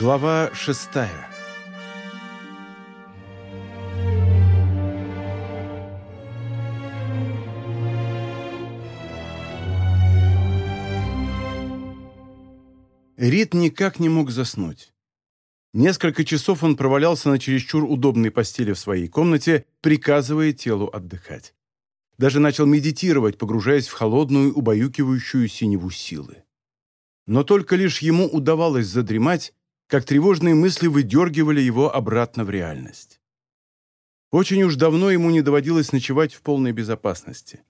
Глава шестая Рид никак не мог заснуть. Несколько часов он провалялся на чересчур удобной постели в своей комнате, приказывая телу отдыхать. Даже начал медитировать, погружаясь в холодную, убаюкивающую синеву силы. Но только лишь ему удавалось задремать, как тревожные мысли выдергивали его обратно в реальность. Очень уж давно ему не доводилось ночевать в полной безопасности.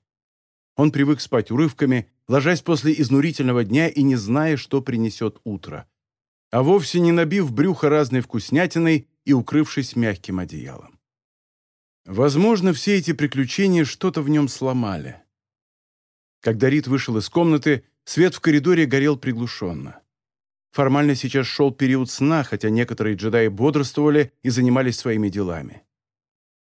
Он привык спать урывками, ложась после изнурительного дня и не зная, что принесет утро а вовсе не набив брюхо разной вкуснятиной и укрывшись мягким одеялом. Возможно, все эти приключения что-то в нем сломали. Когда Рид вышел из комнаты, свет в коридоре горел приглушенно. Формально сейчас шел период сна, хотя некоторые джедаи бодрствовали и занимались своими делами.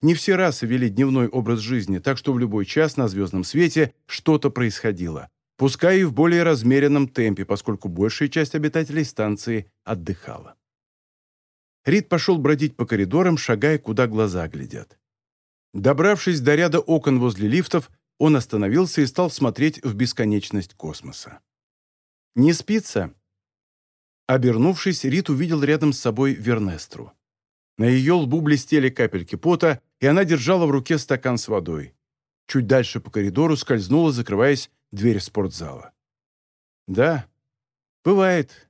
Не все расы вели дневной образ жизни, так что в любой час на звездном свете что-то происходило, пускай и в более размеренном темпе, поскольку большая часть обитателей станции отдыхала. Рид пошел бродить по коридорам, шагая, куда глаза глядят. Добравшись до ряда окон возле лифтов, он остановился и стал смотреть в бесконечность космоса. «Не спится?» Обернувшись, Рид увидел рядом с собой Вернестру. На ее лбу блестели капельки пота, и она держала в руке стакан с водой. Чуть дальше по коридору скользнула, закрываясь дверь спортзала. Да, бывает.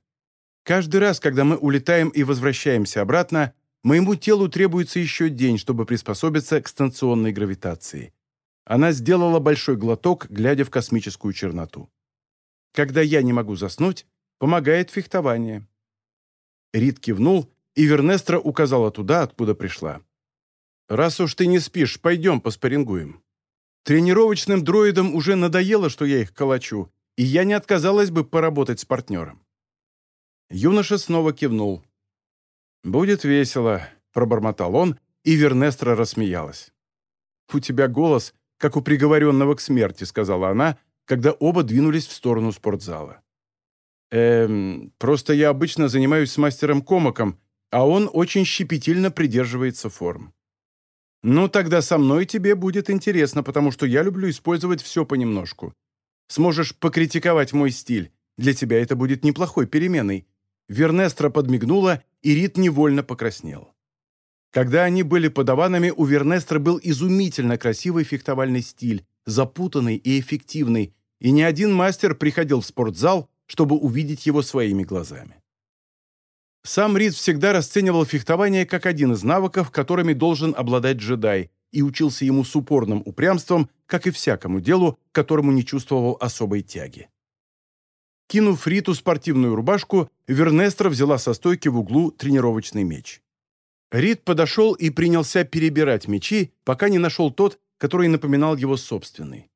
Каждый раз, когда мы улетаем и возвращаемся обратно, моему телу требуется еще день, чтобы приспособиться к станционной гравитации. Она сделала большой глоток, глядя в космическую черноту. Когда я не могу заснуть, помогает фехтование. Рид кивнул, и Вернестра указала туда, откуда пришла. «Раз уж ты не спишь, пойдем поспорингуем». Тренировочным дроидам уже надоело, что я их калачу, и я не отказалась бы поработать с партнером. Юноша снова кивнул. «Будет весело», — пробормотал он, и Вернестра рассмеялась. «У тебя голос, как у приговоренного к смерти», — сказала она, когда оба двинулись в сторону спортзала. «Эм, просто я обычно занимаюсь с мастером Комаком, а он очень щепетильно придерживается форм». «Ну, тогда со мной тебе будет интересно, потому что я люблю использовать все понемножку. Сможешь покритиковать мой стиль. Для тебя это будет неплохой переменой». Вернестра подмигнула, и Рит невольно покраснел. Когда они были подаванами, у Вернестра был изумительно красивый фехтовальный стиль, запутанный и эффективный, и ни один мастер приходил в спортзал, чтобы увидеть его своими глазами. Сам Рид всегда расценивал фехтование как один из навыков, которыми должен обладать джедай, и учился ему с упорным упрямством, как и всякому делу, которому не чувствовал особой тяги. Кинув Риту спортивную рубашку, Вернестра взяла со стойки в углу тренировочный меч. Рид подошел и принялся перебирать мечи, пока не нашел тот, который напоминал его собственный.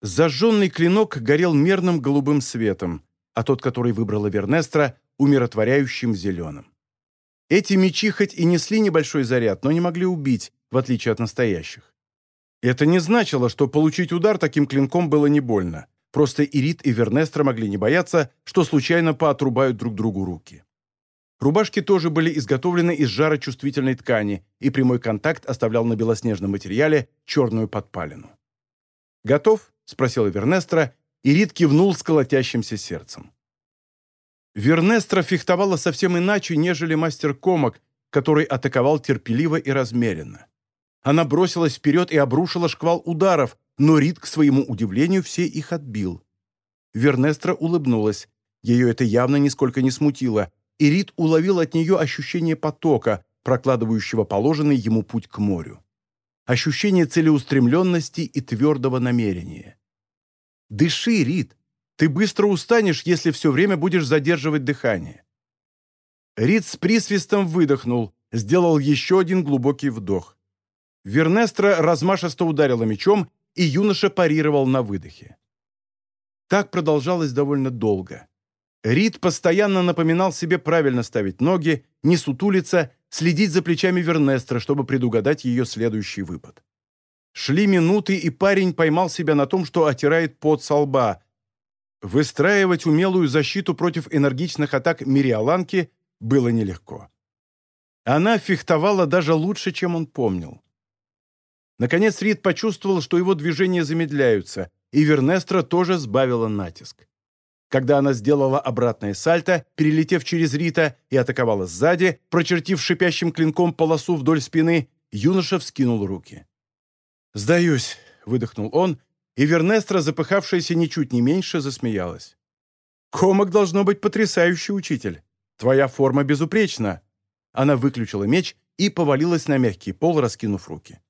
Зажженный клинок горел мерным голубым светом, а тот, который выбрала Вернестра, умиротворяющим зеленым. Эти мечи хоть и несли небольшой заряд, но не могли убить, в отличие от настоящих. Это не значило, что получить удар таким клинком было не больно. Просто Ирит и Вернестра могли не бояться, что случайно поотрубают друг другу руки. Рубашки тоже были изготовлены из жарочувствительной ткани, и прямой контакт оставлял на белоснежном материале черную подпалину. «Готов?» – спросила Вернестра, и Рит кивнул с колотящимся сердцем. Вернестра фехтовала совсем иначе, нежели мастер Комок, который атаковал терпеливо и размеренно. Она бросилась вперед и обрушила шквал ударов, но Рид, к своему удивлению, все их отбил. Вернестра улыбнулась. Ее это явно нисколько не смутило, и Рид уловил от нее ощущение потока, прокладывающего положенный ему путь к морю. Ощущение целеустремленности и твердого намерения. «Дыши, Рид!» Ты быстро устанешь, если все время будешь задерживать дыхание». Рид с присвистом выдохнул, сделал еще один глубокий вдох. Вернестра размашисто ударила мечом, и юноша парировал на выдохе. Так продолжалось довольно долго. Рид постоянно напоминал себе правильно ставить ноги, не сутулиться, следить за плечами Вернестра, чтобы предугадать ее следующий выпад. Шли минуты, и парень поймал себя на том, что отирает пот со лба, Выстраивать умелую защиту против энергичных атак Мириаланки было нелегко. Она фехтовала даже лучше, чем он помнил. Наконец Рид почувствовал, что его движения замедляются, и Вернестра тоже сбавила натиск. Когда она сделала обратное сальто, перелетев через Рита и атаковала сзади, прочертив шипящим клинком полосу вдоль спины, юноша вскинул руки. «Сдаюсь», — выдохнул он, и Вернестра, запыхавшаяся ничуть не меньше, засмеялась. «Комок должно быть потрясающий учитель. Твоя форма безупречна». Она выключила меч и повалилась на мягкий пол, раскинув руки.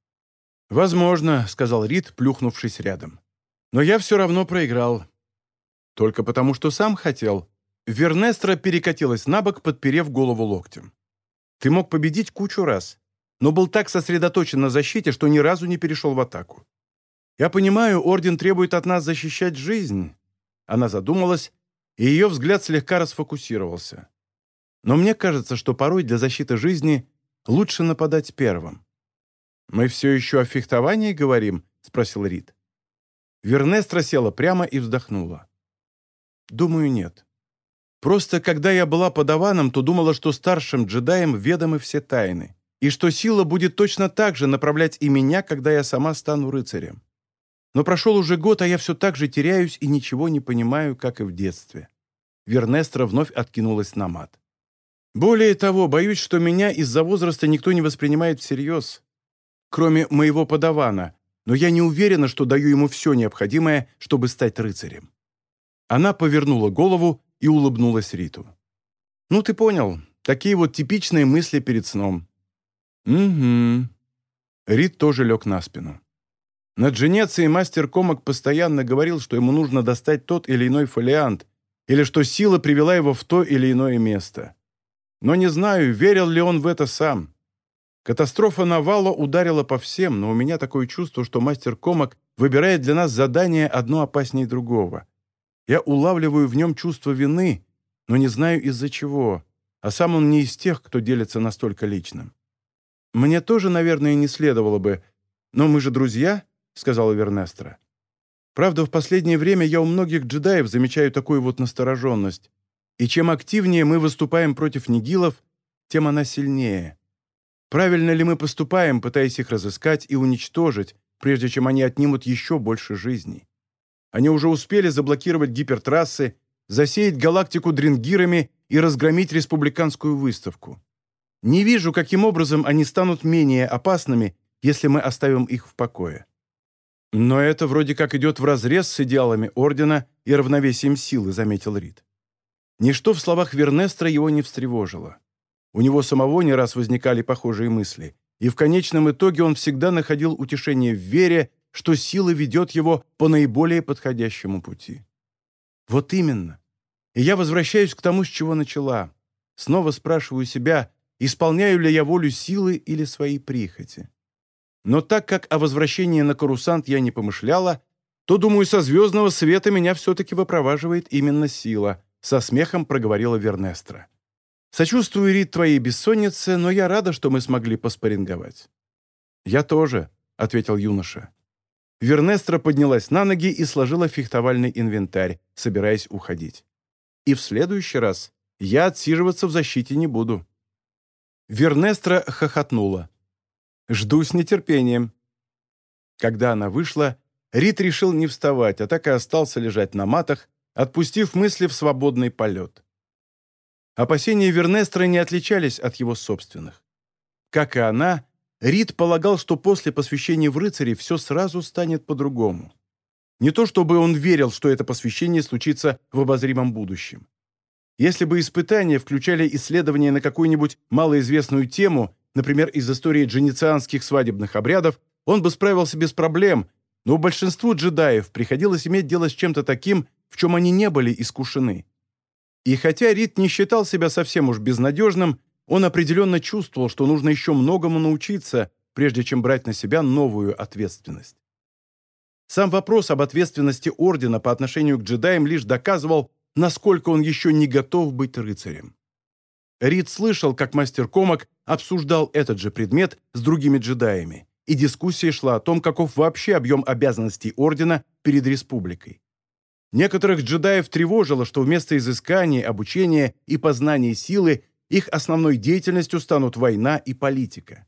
«Возможно», — сказал Рид, плюхнувшись рядом. «Но я все равно проиграл. Только потому, что сам хотел». Вернестра перекатилась на бок, подперев голову локтем. «Ты мог победить кучу раз, но был так сосредоточен на защите, что ни разу не перешел в атаку. Я понимаю, Орден требует от нас защищать жизнь». Она задумалась, и ее взгляд слегка расфокусировался. «Но мне кажется, что порой для защиты жизни лучше нападать первым. «Мы все еще о фехтовании говорим?» — спросил Рид. Вернестра села прямо и вздохнула. «Думаю, нет. Просто когда я была подаваном, то думала, что старшим джедаям ведомы все тайны, и что сила будет точно так же направлять и меня, когда я сама стану рыцарем. Но прошел уже год, а я все так же теряюсь и ничего не понимаю, как и в детстве». Вернестра вновь откинулась на мат. «Более того, боюсь, что меня из-за возраста никто не воспринимает всерьез кроме моего подавана, но я не уверена, что даю ему все необходимое, чтобы стать рыцарем». Она повернула голову и улыбнулась Риту. «Ну, ты понял, такие вот типичные мысли перед сном». «Угу». Рит тоже лег на спину. На Дженеции мастер Комок постоянно говорил, что ему нужно достать тот или иной фолиант, или что сила привела его в то или иное место. Но не знаю, верил ли он в это сам. Катастрофа Навала ударила по всем, но у меня такое чувство, что мастер Комок выбирает для нас задание одно опаснее другого. Я улавливаю в нем чувство вины, но не знаю из-за чего, а сам он не из тех, кто делится настолько личным. Мне тоже, наверное, не следовало бы, но мы же друзья, сказала Вернестра. Правда, в последнее время я у многих джедаев замечаю такую вот настороженность, и чем активнее мы выступаем против нигилов, тем она сильнее. Правильно ли мы поступаем, пытаясь их разыскать и уничтожить, прежде чем они отнимут еще больше жизней? Они уже успели заблокировать гипертрассы, засеять галактику дрингирами и разгромить республиканскую выставку. Не вижу, каким образом они станут менее опасными, если мы оставим их в покое. Но это вроде как идет вразрез с идеалами Ордена и равновесием силы, заметил Рид. Ничто в словах Вернестра его не встревожило. У него самого не раз возникали похожие мысли, и в конечном итоге он всегда находил утешение в вере, что сила ведет его по наиболее подходящему пути. Вот именно. И я возвращаюсь к тому, с чего начала. Снова спрашиваю себя, исполняю ли я волю силы или своей прихоти. Но так как о возвращении на Карусант я не помышляла, то, думаю, со звездного света меня все-таки выпроваживает именно сила, со смехом проговорила Вернестра. Сочувствую, Рит, твоей бессоннице, но я рада, что мы смогли поспоринговать». «Я тоже», — ответил юноша. Вернестра поднялась на ноги и сложила фехтовальный инвентарь, собираясь уходить. «И в следующий раз я отсиживаться в защите не буду». Вернестра хохотнула. «Жду с нетерпением». Когда она вышла, Рит решил не вставать, а так и остался лежать на матах, отпустив мысли в свободный полет. Опасения Вернестра не отличались от его собственных. Как и она, Рид полагал, что после посвящения в рыцари все сразу станет по-другому. Не то чтобы он верил, что это посвящение случится в обозримом будущем. Если бы испытания включали исследования на какую-нибудь малоизвестную тему, например, из истории дженицианских свадебных обрядов, он бы справился без проблем, но большинству джедаев приходилось иметь дело с чем-то таким, в чем они не были искушены. И хотя Рид не считал себя совсем уж безнадежным, он определенно чувствовал, что нужно еще многому научиться, прежде чем брать на себя новую ответственность. Сам вопрос об ответственности Ордена по отношению к джедаям лишь доказывал, насколько он еще не готов быть рыцарем. Рид слышал, как мастер Комок обсуждал этот же предмет с другими джедаями, и дискуссия шла о том, каков вообще объем обязанностей Ордена перед Республикой. Некоторых джедаев тревожило, что вместо изыскания, обучения и познания силы их основной деятельностью станут война и политика.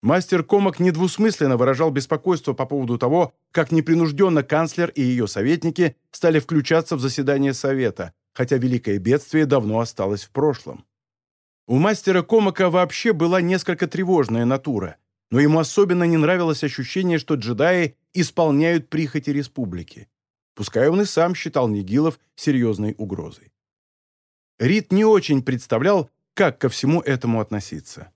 Мастер Комок недвусмысленно выражал беспокойство по поводу того, как непринужденно канцлер и ее советники стали включаться в заседание Совета, хотя великое бедствие давно осталось в прошлом. У мастера Комака вообще была несколько тревожная натура, но ему особенно не нравилось ощущение, что джедаи исполняют прихоти республики. Пускай он и сам считал Нигилов серьезной угрозой. Рид не очень представлял, как ко всему этому относиться.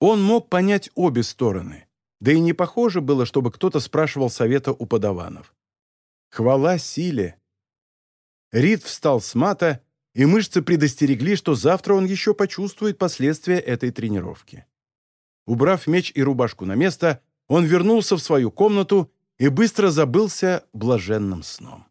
Он мог понять обе стороны, да и не похоже было, чтобы кто-то спрашивал совета у подаванов. Хвала силе! Рид встал с мата, и мышцы предостерегли, что завтра он еще почувствует последствия этой тренировки. Убрав меч и рубашку на место, он вернулся в свою комнату и быстро забылся блаженным сном.